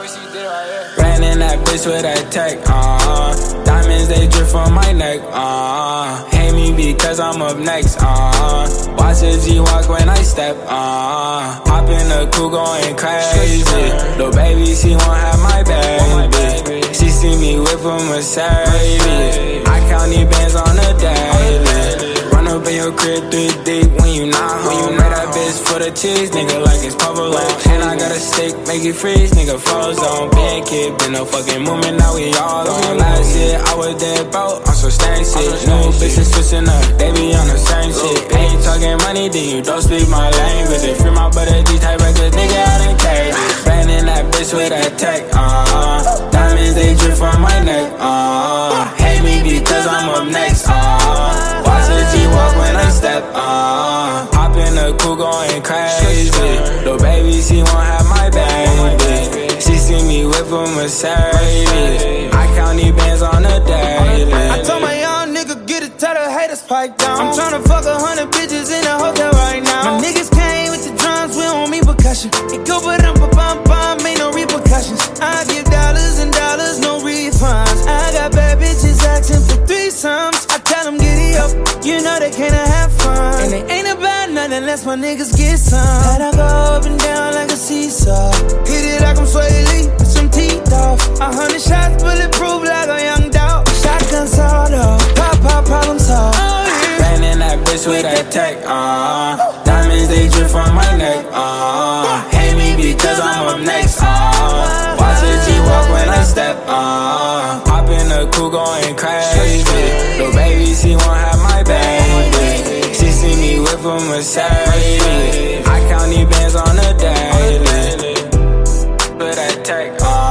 Ran in that bitch with that tech, uh Diamonds, they drip from my neck, uh Hate me because I'm up next, uh Watch a G walk when I step, uh Hop in the coupe going crazy Little baby, she won't have my baby. She see me whip a Mercedes I count these bands on a daily. Run up in your crib three deep when you not home the cheese, nigga, like it's provolone And I got a stick, make it freeze, nigga, frozen Being kid, been no fucking movement, now we all on. Last year, I was dead broke, I'm so stain shit New bitches switching up, they be on the same shit. Ain't talking money, then you don't speak my language. Free my butter, these type records, nigga, I done cage Ran that bitch with that tech, uh Mercedes I count these bands on a daily I told my young nigga, get it, tell the haters pipe down. I'm tryna fuck a hundred bitches in a hotel right now. My niggas came with the drums, we don't mean percussion. It go but um bum bum, ain't no repercussions. I give dollars and dollars, no refunds. I got bad bitches asking for threesomes. I tell them giddy up, you know they can't have fun. And it ain't about nothing unless my niggas get some. Let I go up and down like a seesaw. bitch with that tech, uh Diamonds, they drip from my neck, uh Hate me because I'm up next, uh Watch it, she walk when I step, uh Pop in the coupe going crazy. Little baby, she won't have my baby. She see me with a Mercedes. I count these bands on a daily. For that tech, uh